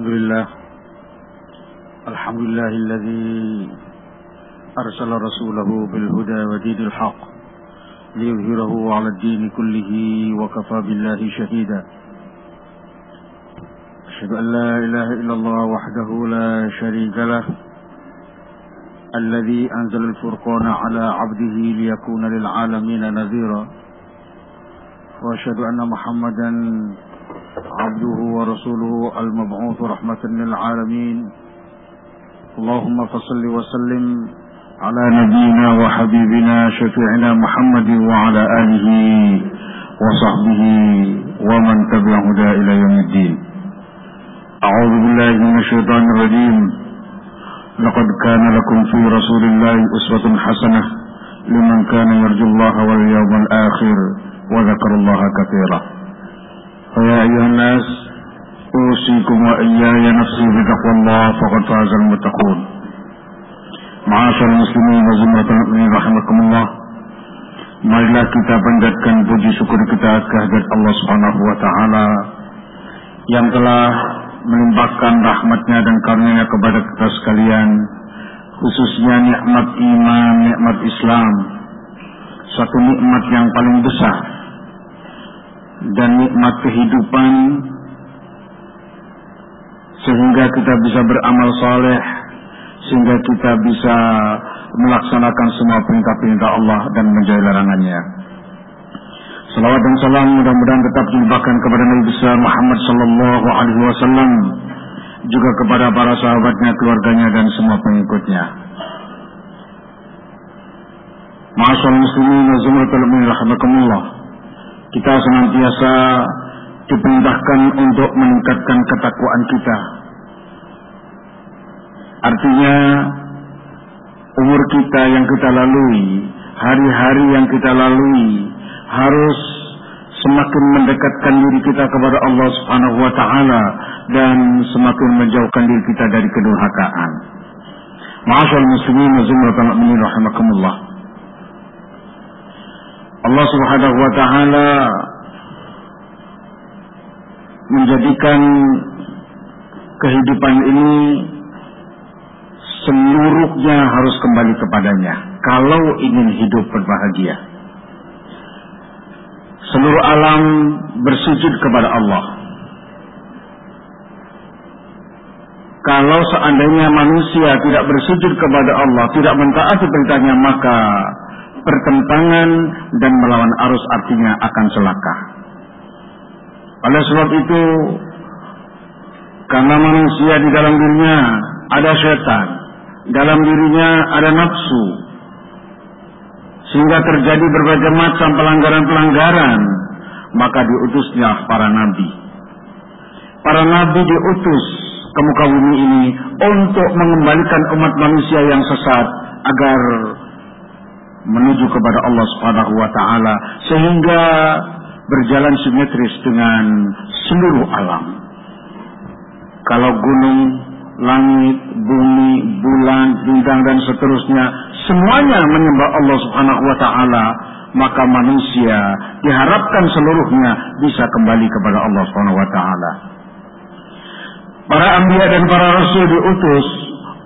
الحمد لله. الحمد لله الذي أرسل رسوله بالهدى ودين الحق ليظهره على الدين كله وكفى بالله شهيدا. أشهد أن لا إله إلا الله وحده لا شريك له الذي أنزل الفرقان على عبده ليكون للعالمين نذيرا. وأشهد أن محمدا عبده ورسوله المبعوث رحمة للعالمين. اللهم فصل وسلم على نبينا وحبيبنا شفيعنا محمد وعلى آله وصحبه ومن تبع هدى إلى يوم الدين. أعوذ بالله من الشيطان الرجيم. لقد كان لكم في رسول الله أسوة حسنة لمن كان يرجو الله واليوم الآخر وذكر الله كثيرا. فيا أيها الناس أوصيكم وإياي نفسي بتقوى الله فقد فاز المتقون معاشر المسلمين وزمرة المؤمنين رحمكم الله Marilah kita panjatkan puji syukur kita kehadirat Allah Subhanahu wa taala yang telah melimpahkan rahmatnya dan karunia kepada kita sekalian khususnya nikmat iman, nikmat Islam satu nikmat yang paling besar dan nikmat kehidupan sehingga kita bisa beramal soleh sehingga kita bisa melaksanakan semua perintah-perintah Allah dan menjauhi larangannya. Salawat dan salam mudah-mudahan tetap dilimpahkan kepada Nabi besar Muhammad sallallahu alaihi wasallam juga kepada para sahabatnya, keluarganya dan semua pengikutnya. Ma'asyal muslimin wa zumratul mu'min rahimakumullah. Kita senantiasa diperintahkan untuk meningkatkan ketakwaan kita. Artinya umur kita yang kita lalui, hari-hari yang kita lalui harus semakin mendekatkan diri kita kepada Allah Subhanahu wa taala dan semakin menjauhkan diri kita dari kedurhakaan. Ma'asyal muslimin rahimakumullah. Allah Subhanahu wa taala menjadikan kehidupan ini seluruhnya harus kembali kepadanya kalau ingin hidup berbahagia. Seluruh alam bersujud kepada Allah. Kalau seandainya manusia tidak bersujud kepada Allah, tidak mentaati perintahnya, maka pertentangan dan melawan arus artinya akan celaka. Oleh sebab itu, karena manusia di dalam dirinya ada setan, dalam dirinya ada nafsu, sehingga terjadi berbagai macam pelanggaran-pelanggaran, maka diutusnya para nabi. Para nabi diutus ke muka bumi ini untuk mengembalikan umat manusia yang sesat agar menuju kepada Allah Subhanahu wa taala sehingga berjalan simetris dengan seluruh alam. Kalau gunung, langit, bumi, bulan, bintang dan seterusnya semuanya menyembah Allah Subhanahu wa taala, maka manusia diharapkan seluruhnya bisa kembali kepada Allah Subhanahu wa taala. Para anbiya dan para rasul diutus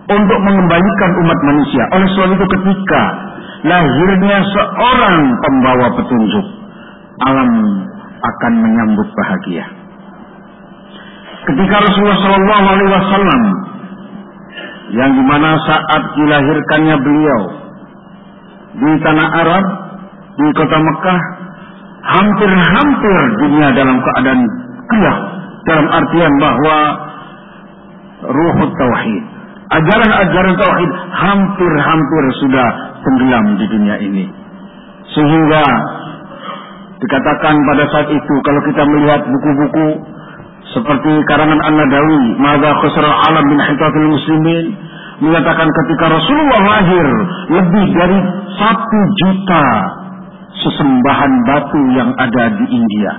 untuk mengembalikan umat manusia. Oleh sebab itu ketika lahirnya seorang pembawa petunjuk, alam akan menyambut bahagia. Ketika Rasulullah Shallallahu Alaihi Wasallam yang di mana saat dilahirkannya beliau di tanah Arab di kota Mekah hampir-hampir dunia dalam keadaan gelap. Dalam artian bahwa ruhut tauhid ajaran-ajaran tauhid hampir-hampir sudah tenggelam di dunia ini sehingga dikatakan pada saat itu kalau kita melihat buku-buku seperti karangan An-Nadawi, Mada Khusra Alam bin Hitatul Muslimin menyatakan ketika Rasulullah lahir lebih dari satu juta sesembahan batu yang ada di India.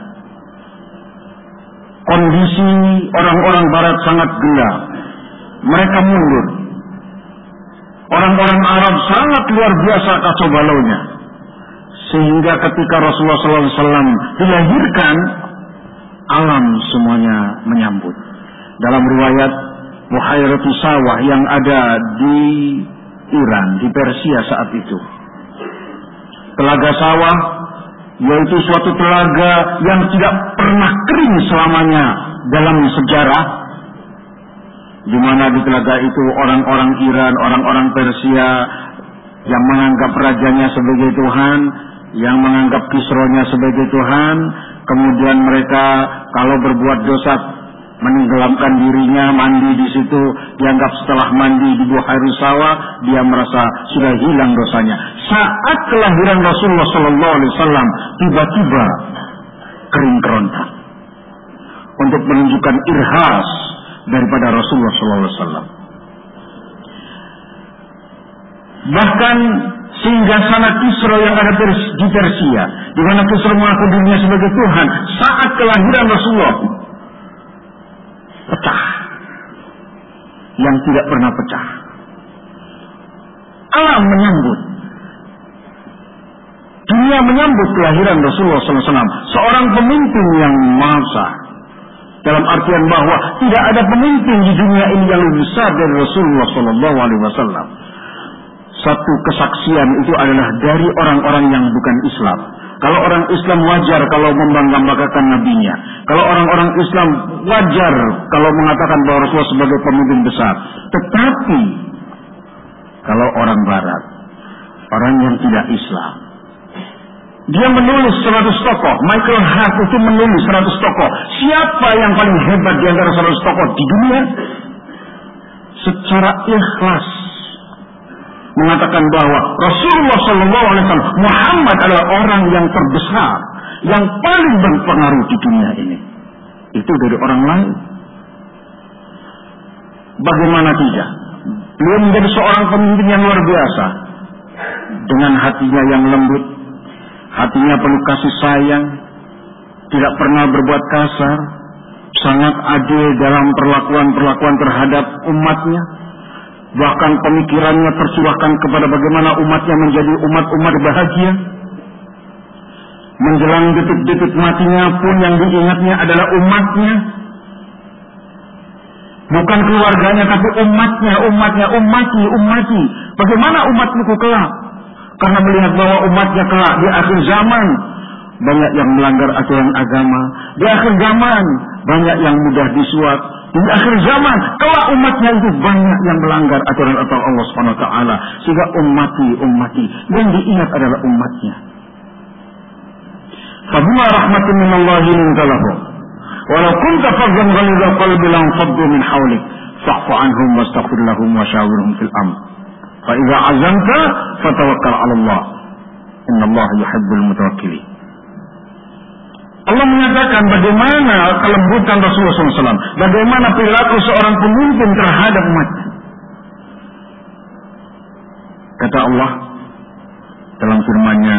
Kondisi orang-orang Barat sangat gelap. Mereka mundur. Orang-orang Arab sangat luar biasa kacau balaunya. Sehingga ketika Rasulullah SAW dilahirkan, alam semuanya menyambut. dalam riwayat Buhairatu Sawah yang ada di Iran, di Persia saat itu. Telaga sawah yaitu suatu telaga yang tidak pernah kering selamanya dalam sejarah di mana di telaga itu orang-orang Iran, orang-orang Persia yang menganggap rajanya sebagai Tuhan, yang menganggap kisronya sebagai Tuhan, kemudian mereka kalau berbuat dosa menenggelamkan dirinya mandi di situ dianggap setelah mandi di buah air sawah dia merasa sudah hilang dosanya. Saat kelahiran Rasulullah Sallallahu Alaihi Wasallam tiba-tiba kering kerontang untuk menunjukkan irhas daripada Rasulullah Wasallam bahkan sehingga sana Kisra yang ada di Persia di mana Kisra mengaku dirinya sebagai Tuhan saat kelahiran Rasulullah pecah. Yang tidak pernah pecah. Alam menyambut. Dunia menyambut kelahiran Rasulullah SAW. Seorang pemimpin yang masa. Dalam artian bahwa tidak ada pemimpin di dunia ini yang lebih besar dari Rasulullah SAW. Satu kesaksian itu adalah dari orang-orang yang bukan Islam. Kalau orang Islam wajar kalau membanggakan nabinya. Kalau orang-orang Islam wajar kalau mengatakan bahwa Rasulullah sebagai pemimpin besar. Tetapi kalau orang barat, orang yang tidak Islam, dia menulis 100 tokoh. Michael Hart itu menulis 100 tokoh. Siapa yang paling hebat di antara 100 tokoh di dunia? Secara ikhlas mengatakan bahwa Rasulullah Shallallahu Alaihi Wasallam Muhammad adalah orang yang terbesar, yang paling berpengaruh di dunia ini. Itu dari orang lain. Bagaimana tidak? Beliau menjadi seorang pemimpin yang luar biasa. Dengan hatinya yang lembut, hatinya penuh kasih sayang, tidak pernah berbuat kasar, sangat adil dalam perlakuan-perlakuan terhadap umatnya, Bahkan pemikirannya tercurahkan kepada bagaimana umatnya menjadi umat-umat bahagia. Menjelang detik-detik matinya pun yang diingatnya adalah umatnya. Bukan keluarganya tapi umatnya, umatnya, umati, umati. Bagaimana umatmu kelak? Karena melihat bahwa umatnya kelak di akhir zaman banyak yang melanggar aturan agama. Di akhir zaman banyak yang mudah disuap, di akhir zaman, kalau umatnya itu banyak yang melanggar aturan-aturan Allah Subhanahu wa taala, sehingga ummati, ummati yang diingat adalah umatnya. Fabima rahmatin min Allah linta lahum. Walau kunta faddan ghalidha qalbi lan faddu min hawlik. Fa'fu anhum wastaghfir lahum wa syawirhum fil amr. Fa idza azamta fatawakkal 'ala Allah. Allah yuhibbul mutawakkilin. Allah menyatakan bagaimana kelembutan Rasulullah SAW. Bagaimana perilaku seorang pemimpin terhadap umat. Kata Allah dalam firman-Nya,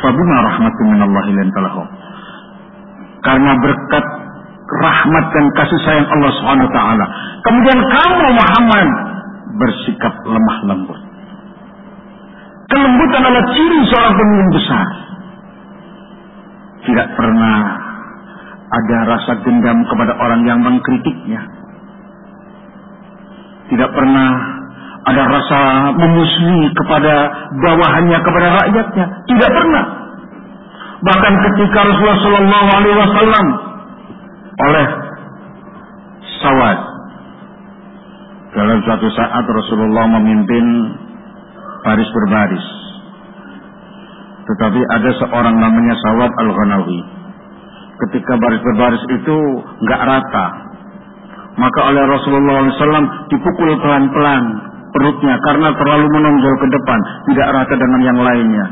"Fabima rahmatin minallahi lantalahum." Karena berkat rahmat dan kasih sayang Allah Subhanahu wa taala. Kemudian kamu Muhammad bersikap lemah lembut. Kelembutan adalah ciri seorang pemimpin besar tidak pernah ada rasa dendam kepada orang yang mengkritiknya. Tidak pernah ada rasa memusuhi kepada bawahannya, kepada rakyatnya. Tidak pernah. Bahkan ketika Rasulullah Wasallam oleh Sawad dalam suatu saat Rasulullah memimpin baris berbaris tetapi ada seorang namanya Sawad Al-Ghanawi. Ketika baris berbaris itu nggak rata, maka oleh Rasulullah SAW dipukul pelan-pelan perutnya karena terlalu menonjol ke depan, tidak rata dengan yang lainnya.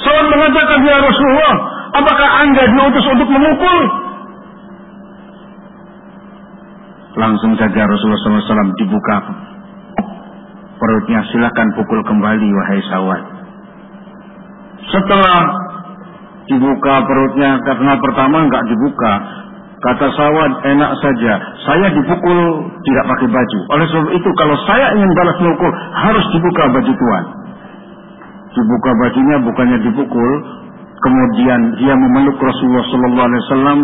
Sawad mengatakan ya Rasulullah, apakah anda diutus untuk memukul? Langsung saja Rasulullah SAW dibuka perutnya silakan pukul kembali wahai sawat. Setelah dibuka perutnya karena pertama nggak dibuka, kata sawat enak saja. Saya dipukul tidak pakai baju. Oleh sebab itu kalau saya ingin balas mukul harus dibuka baju tuan. Dibuka bajunya bukannya dipukul, kemudian dia memeluk Rasulullah Wasallam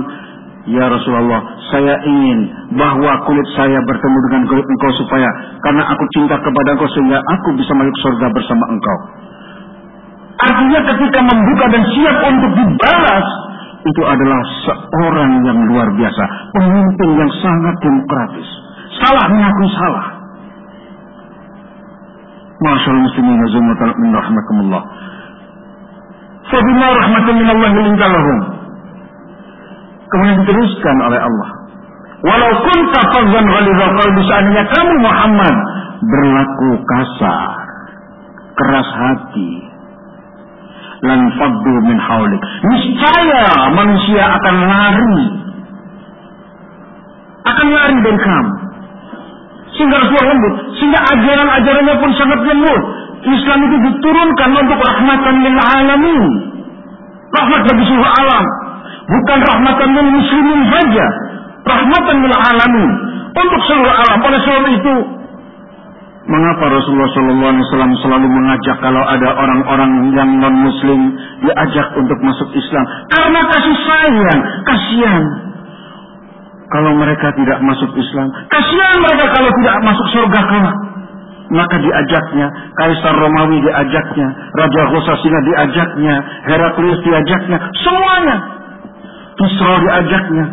Ya Rasulullah, saya ingin bahwa kulit saya bertemu dengan kulit engkau supaya karena aku cinta kepada engkau sehingga aku bisa masuk surga bersama engkau. Artinya ketika membuka dan siap untuk dibalas, itu adalah seorang yang luar biasa, pemimpin yang sangat demokratis. Salah mengakui salah. Masyaallah muslimin azumatal min rahmakumullah. Fabima rahmatin min Allah lahum. Kemudian diteruskan oleh Allah. Walau kunta fadzan ghalidha qalbi seandainya kamu Muhammad berlaku kasar, keras hati, lan faddu min haulik. Niscaya manusia akan lari. Akan lari dari kamu. Sehingga Rasulullah lembut. Sehingga ajaran-ajarannya pun sangat lembut. Islam itu diturunkan untuk rahmatan lil alamin. Rahmat bagi seluruh alam. Bukan rahmatan lil muslimin saja. Rahmatan lil alamin. Untuk seluruh alam. Oleh sebab itu, Mengapa Rasulullah SAW selalu mengajak kalau ada orang-orang yang non Muslim diajak untuk masuk Islam? Karena kasih sayang, kasihan. Kalau mereka tidak masuk Islam, kasihan mereka kalau tidak masuk surga kelak. Maka diajaknya, Kaisar Romawi diajaknya, Raja Ghosasina diajaknya, Heraklius diajaknya, semuanya. Kisra diajaknya.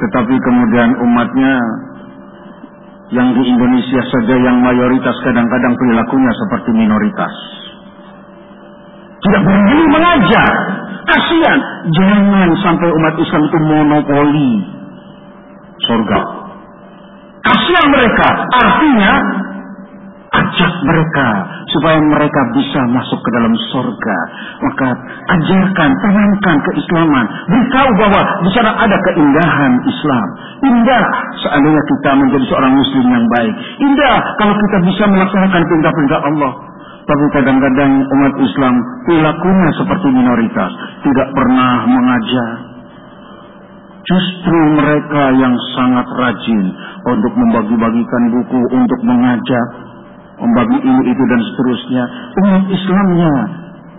Tetapi kemudian umatnya yang di Indonesia saja yang mayoritas kadang-kadang perilakunya seperti minoritas. Tidak berani mengajar. Kasihan. Jangan sampai umat Islam itu monopoli surga. Kasihan mereka. Artinya mereka supaya mereka bisa masuk ke dalam surga. Maka ajarkan, tanamkan keislaman. Beritahu bahwa di sana ada keindahan Islam. Indah seandainya kita menjadi seorang muslim yang baik. Indah kalau kita bisa melaksanakan perintah-perintah Allah. Tapi kadang-kadang umat Islam perilakunya seperti minoritas. Tidak pernah mengajar. Justru mereka yang sangat rajin untuk membagi-bagikan buku, untuk mengajar, membagi ini itu dan seterusnya. Umat Islamnya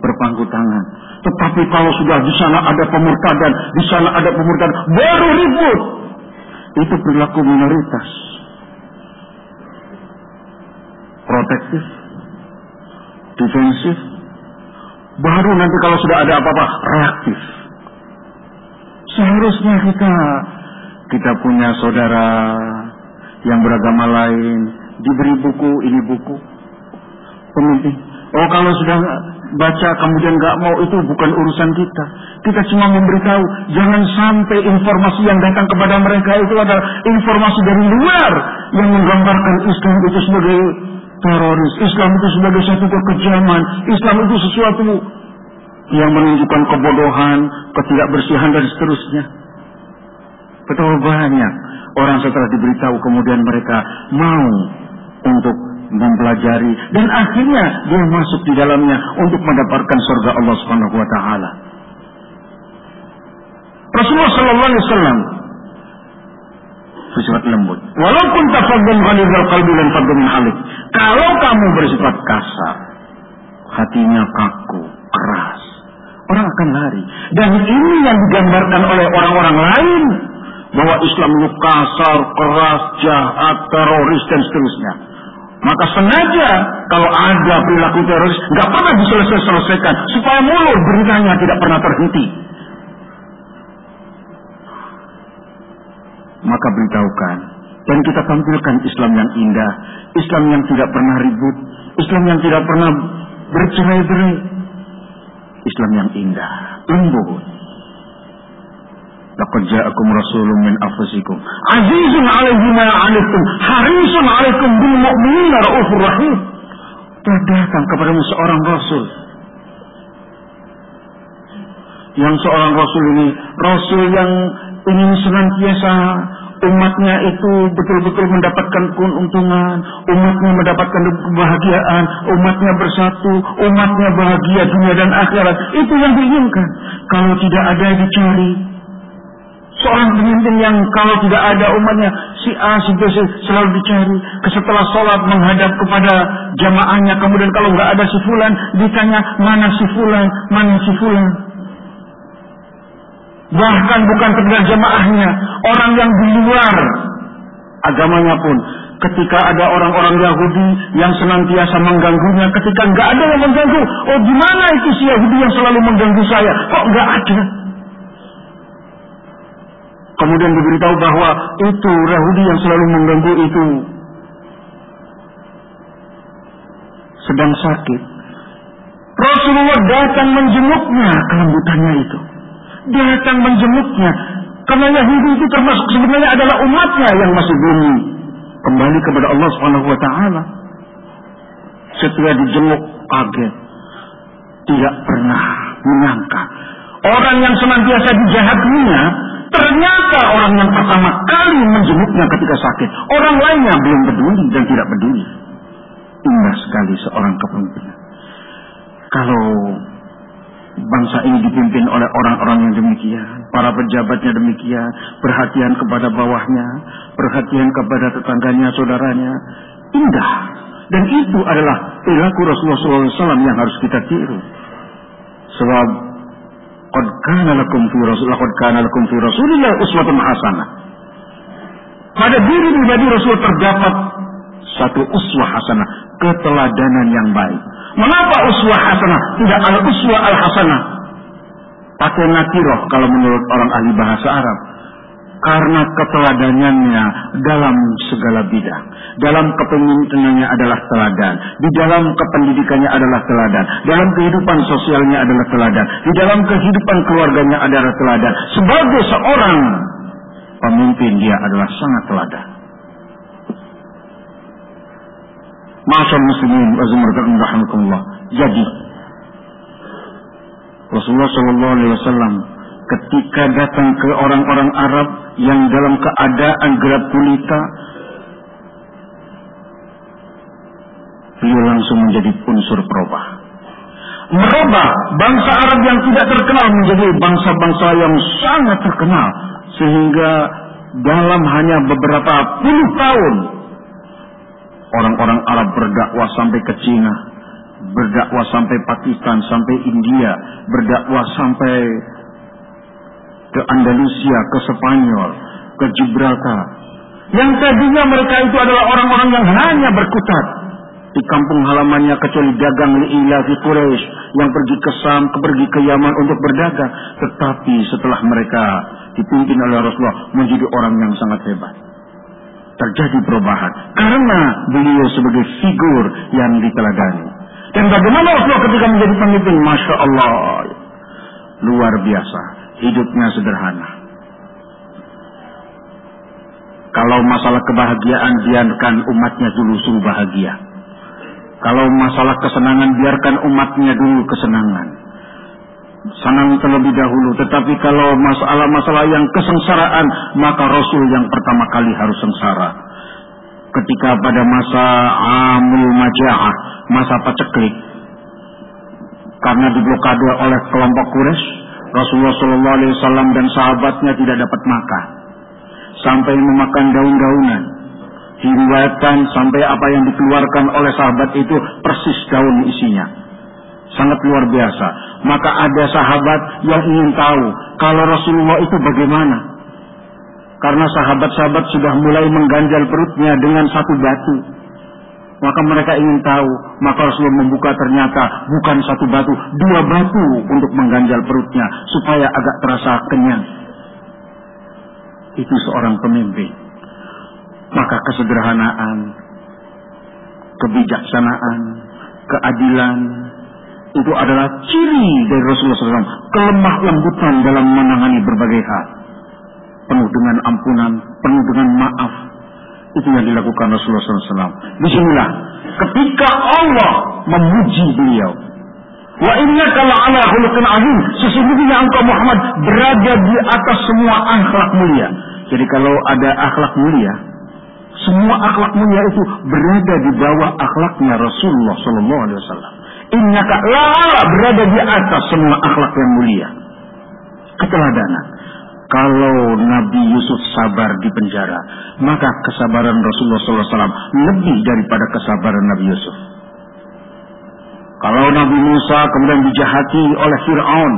berpangku tangan. Tetapi kalau sudah di sana ada pemurtadan, di sana ada pemurtadan, baru ribut. Itu perilaku minoritas. Protektif, defensif, baru nanti kalau sudah ada apa-apa reaktif. Seharusnya kita kita punya saudara yang beragama lain, diberi buku, ini buku. Pemimpin. Oh kalau sudah baca kemudian nggak mau itu bukan urusan kita. Kita cuma memberitahu jangan sampai informasi yang datang kepada mereka itu adalah informasi dari luar yang menggambarkan Islam itu sebagai teroris, Islam itu sebagai satu kekejaman, Islam itu sesuatu yang menunjukkan kebodohan, ketidakbersihan dan seterusnya. Betapa banyak orang setelah diberitahu kemudian mereka mau untuk mempelajari dan akhirnya dia masuk di dalamnya untuk mendapatkan surga Allah Subhanahu wa taala. Rasulullah sallallahu alaihi wasallam bersifat lembut. Walaupun tafaddan ghalidhal qalbi dan faddan min halik. Kalau kamu bersifat kasar, hatinya kaku, keras, orang akan lari. Dan ini yang digambarkan oleh orang-orang lain bahwa Islam itu kasar, keras, jahat, teroris dan seterusnya. Maka sengaja kalau ada perilaku teroris nggak pernah diselesaikan supaya mulut beritanya tidak pernah terhenti. Maka beritahukan dan kita tampilkan Islam yang indah, Islam yang tidak pernah ribut, Islam yang tidak pernah bercerai-berai, Islam yang indah, lembut, Laqad ja'akum rasulun min anfusikum azizun 'alaihi ma 'anittum harisun 'alaikum bil mu'minina raufur rahim. Telah datang kepadamu seorang rasul. Yang seorang rasul ini rasul yang ingin senantiasa umatnya itu betul-betul mendapatkan keuntungan, umatnya mendapatkan kebahagiaan, umatnya bersatu, umatnya bahagia dunia dan akhirat. Itu yang diinginkan. Kalau tidak ada yang dicari, Seorang pemimpin yang kalau tidak ada umatnya si A, si B selalu dicari. Setelah sholat menghadap kepada jamaahnya. Kemudian kalau nggak ada si Fulan ditanya mana si Fulan, mana si Fulan. Bahkan bukan sekedar jemaahnya, orang yang di luar agamanya pun ketika ada orang-orang Yahudi yang senantiasa mengganggunya, ketika nggak ada yang mengganggu, oh gimana itu si Yahudi yang selalu mengganggu saya? Kok nggak ada? Kemudian diberitahu bahwa itu Yahudi yang selalu mengganggu itu sedang sakit. Rasulullah datang menjenguknya kelembutannya itu. Datang menjenguknya. Karena Yahudi itu termasuk sebenarnya adalah umatnya yang masih belum kembali kepada Allah Subhanahu wa taala. Setelah dijenguk kaget. Tidak pernah menyangka orang yang senantiasa dijahatinya ternyata orang yang pertama kali menjenguknya ketika sakit. Orang lainnya belum peduli dan tidak peduli. Indah sekali seorang kepemimpinan. Kalau bangsa ini dipimpin oleh orang-orang yang demikian, para pejabatnya demikian, perhatian kepada bawahnya, perhatian kepada tetangganya, saudaranya, indah. Dan itu adalah perilaku Rasulullah SAW yang harus kita tiru. Sebab Qad kana lakum fi Rasulillah qad kana lakum fi Rasulillah uswatun hasanah. Pada diri pribadi Rasul terdapat satu uswah hasanah, keteladanan yang baik. Mengapa uswah hasanah tidak al uswah al hasanah? Pakai nakiroh kalau menurut orang ahli bahasa Arab. Karena keteladanannya dalam segala bidang. Dalam kepemimpinannya adalah teladan. Di dalam kependidikannya adalah teladan. Dalam kehidupan sosialnya adalah teladan. Di dalam kehidupan keluarganya adalah teladan. Sebagai seorang pemimpin dia adalah sangat teladan. Masa muslimin rahmatullah. Jadi Rasulullah Shallallahu Alaihi Wasallam ketika datang ke orang-orang Arab yang dalam keadaan gelap gulita, beliau langsung menjadi unsur perubah. Merubah bangsa Arab yang tidak terkenal menjadi bangsa-bangsa yang sangat terkenal. Sehingga dalam hanya beberapa puluh tahun orang-orang Arab berdakwah sampai ke Cina, berdakwah sampai Pakistan, sampai India, berdakwah sampai ke Andalusia, ke Spanyol, ke Gibraltar. Yang tadinya mereka itu adalah orang-orang yang hanya berkutat di kampung halamannya kecuali dagang liila di Quraisy yang pergi ke Sam, pergi ke Yaman untuk berdagang. Tetapi setelah mereka dipimpin oleh Rasulullah menjadi orang yang sangat hebat. Terjadi perubahan karena beliau sebagai figur yang diteladani. Dan bagaimana Rasulullah ketika menjadi pemimpin? Masya Allah. Luar biasa. Hidupnya sederhana. Kalau masalah kebahagiaan, biarkan umatnya dulu suruh bahagia. Kalau masalah kesenangan, biarkan umatnya dulu kesenangan. Senang terlebih dahulu. Tetapi kalau masalah-masalah yang kesengsaraan, maka Rasul yang pertama kali harus sengsara. Ketika pada masa Amul Maja'ah, masa paceklik, karena diblokade oleh kelompok Quraisy, Rasulullah Wasallam dan sahabatnya tidak dapat makan sampai memakan daun-daunan. Diriwayatkan sampai apa yang dikeluarkan oleh sahabat itu persis daun isinya. Sangat luar biasa. Maka ada sahabat yang ingin tahu kalau Rasulullah itu bagaimana. Karena sahabat-sahabat sudah mulai mengganjal perutnya dengan satu batu. Maka mereka ingin tahu. Maka Rasulullah membuka ternyata bukan satu batu, dua batu untuk mengganjal perutnya supaya agak terasa kenyang. Itu seorang pemimpin. Maka kesederhanaan, kebijaksanaan, keadilan, itu adalah ciri dari Rasulullah SAW. Kelemah lembutan dalam menangani berbagai hal. Penuh dengan ampunan, penuh dengan maaf. Itu yang dilakukan Rasulullah SAW. Bismillah. Ketika Allah memuji beliau. Wa inna kala ala khuluqin azim. Sesungguhnya engkau Muhammad berada di atas semua akhlak mulia. Jadi kalau ada akhlak mulia, semua akhlak mulia itu berada di bawah akhlaknya Rasulullah Sallallahu Alaihi Wasallam. Lala berada di atas semua akhlak yang mulia. Keteladanan. Kalau Nabi Yusuf sabar di penjara, maka kesabaran Rasulullah SAW lebih daripada kesabaran Nabi Yusuf. Kalau Nabi Musa kemudian dijahati oleh Fir'aun,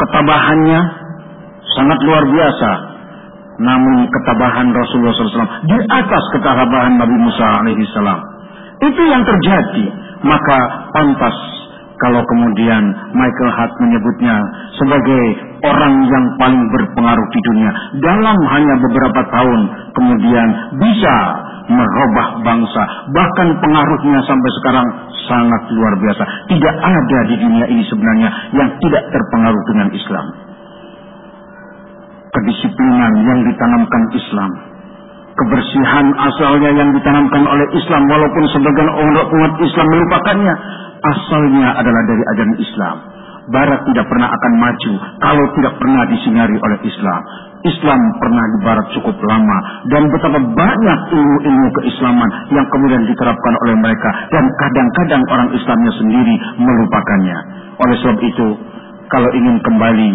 ketabahannya sangat luar biasa. Namun ketabahan Rasulullah SAW di atas ketabahan Nabi Musa alaihissalam. Itu yang terjadi. Maka pantas kalau kemudian Michael Hart menyebutnya sebagai orang yang paling berpengaruh di dunia dalam hanya beberapa tahun kemudian bisa merubah bangsa bahkan pengaruhnya sampai sekarang sangat luar biasa tidak ada di dunia ini sebenarnya yang tidak terpengaruh dengan Islam kedisiplinan yang ditanamkan Islam kebersihan asalnya yang ditanamkan oleh Islam walaupun sebagian orang umat Islam melupakannya asalnya adalah dari ajaran Islam Barat tidak pernah akan maju kalau tidak pernah disinari oleh Islam. Islam pernah di Barat cukup lama dan betapa banyak ilmu-ilmu keislaman yang kemudian diterapkan oleh mereka dan kadang-kadang orang Islamnya sendiri melupakannya. Oleh sebab itu, kalau ingin kembali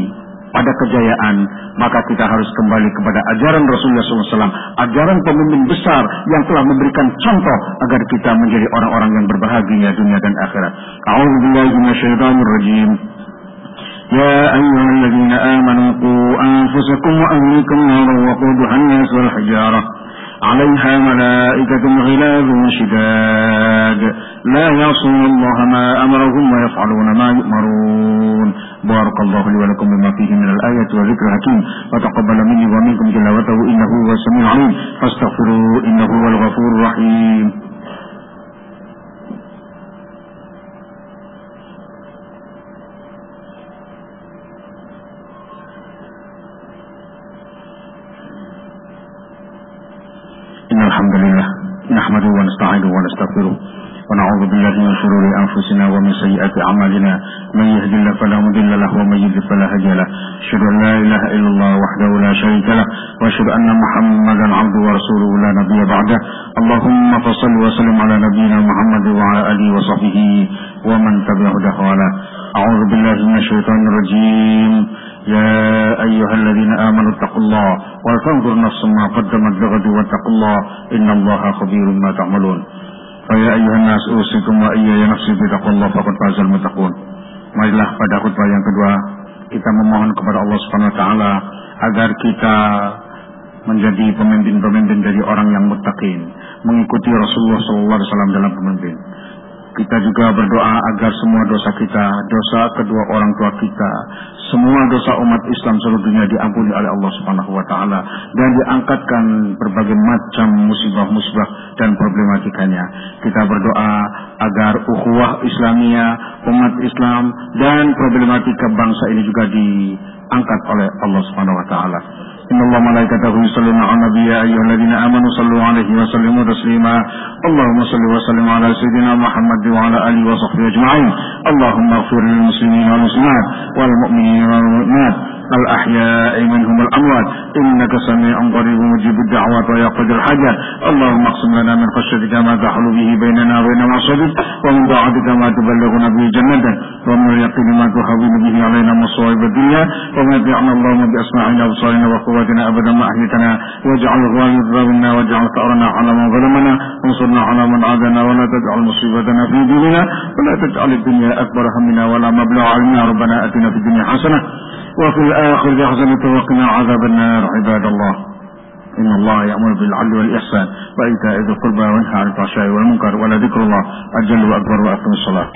pada kejayaan, maka kita harus kembali kepada ajaran Rasulullah SAW, ajaran pemimpin besar yang telah memberikan contoh agar kita menjadi orang-orang yang berbahagia dunia dan akhirat. A'udzubillahi يا أيها الذين آمنوا قوا أنفسكم وأهليكم نارا وقودها الناس والحجارة عليها ملائكة غلاظ شداد. لا يعصون الله ما أمرهم ويفعلون ما يؤمرون. بارك الله لي ولكم بما فيه من الآية والذكر الحكيم. وتقبل مني ومنكم تلاوته إنه هو السميع العليم. فاستغفروه إنه هو الغفور الرحيم إن الحمد لله نحمده ونستعينه ونستغفره ونعوذ بالله من شرور أنفسنا ومن سيئات أعمالنا. من يهد الله فلا مضل له ومن يضلل فلا هادي له. أشهد أن لا إله إلا الله وحده لا شريك له وأشهد أن محمدا عبده ورسوله لا نبي بعده. اللهم فصل وسلم على نبينا محمد وعلى آله وصحبه ومن تبع هداه أعوذ بالله من الشيطان الرجيم. يا أيها الذين آمنوا اتقوا الله ولتنظر نفس ما قدمت لغد واتقوا الله إن الله خبير ما تعملون. فيا أيها الناس أوصيكم وإياي نفسي بتقوى الله فقد فاز المتقون Marilah pada khutbah yang kedua kita memohon kepada Allah Subhanahu wa taala agar kita menjadi pemimpin-pemimpin dari orang yang muttaqin, mengikuti Rasulullah SAW dalam pemimpin. Kita juga berdoa agar semua dosa kita, dosa kedua orang tua kita, semua dosa umat Islam seluruh dunia diampuni oleh Allah Subhanahu wa taala dan diangkatkan berbagai macam musibah-musibah dan problematikanya. Kita berdoa agar ukhuwah Islamia, umat Islam dan problematika bangsa ini juga diangkat oleh Allah Subhanahu wa taala. إن الله ملائكته يصلون على النبي يا أيها الذين آمنوا صلوا عليه وسلموا تسليما. اللهم صل وسلم على سيدنا محمد وعلى آله وصحبه أجمعين. اللهم اغفر للمسلمين والمسلمات والمؤمنين والمؤمنات. الأحياء منهم الأموات. إنك سميع قريب مجيب الدعوات ويقضي الحاجات. اللهم اقسم لنا من خشيتك ما تحل به بيننا وبين معصيتك ومن طاعتك ما تبلغنا به جنتك ومن اليقين ما تهون به علينا مصائب الدنيا. ومتعنا اللهم بأسماعنا وأبصارنا وقواتنا أبدا ما أحيتنا واجعل الوالد منا واجعل ثأرنا على من ظلمنا. وانصرنا على من عادنا ولا تجعل مصيبتنا في ديننا. ولا تجعل الدنيا أكبر همنا ولا مبلغ علمنا. ربنا أتنا في الدنيا حسنة وفي الآخر حسنة وقنا عذاب النار عباد الله. إن الله يأمر بالعدل والإحسان وإيتاء ذي القربى وينهى عن الفحشاء والمنكر ولذكر الله أجل وأكبر وأقم الصلاة.